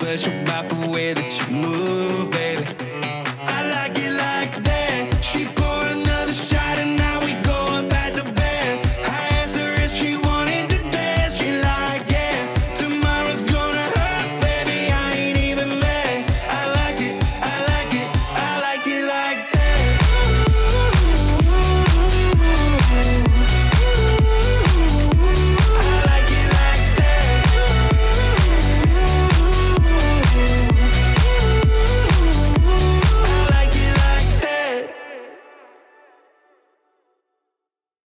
special about the way that you move.